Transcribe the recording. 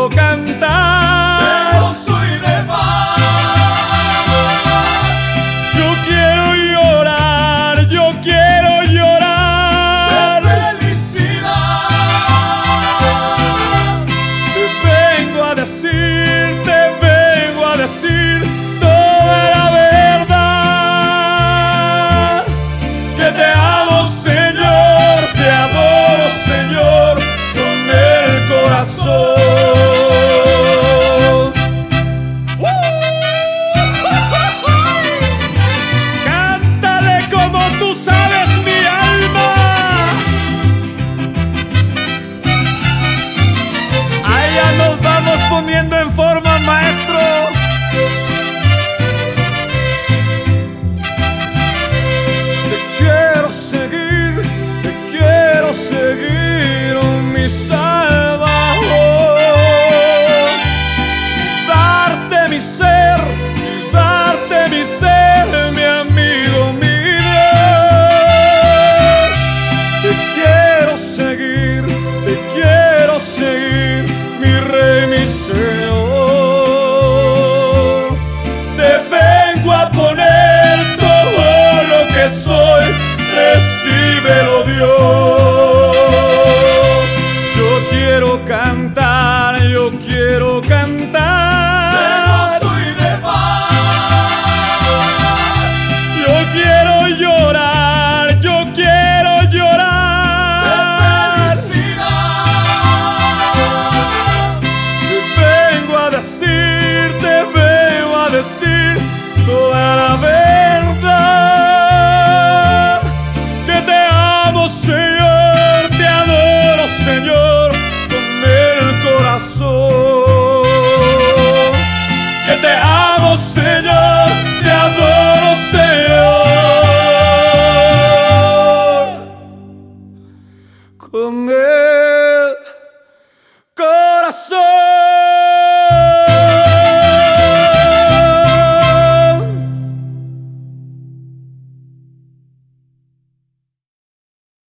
puedo cantar. poniendo en forma, maestro. Que soy, recíbelo Dios. Yo quiero cantar, yo quiero cantar. De gozo y de paz, Yo quiero llorar, yo quiero de llorar. felicidad. Te vengo a decir, te vengo a decir.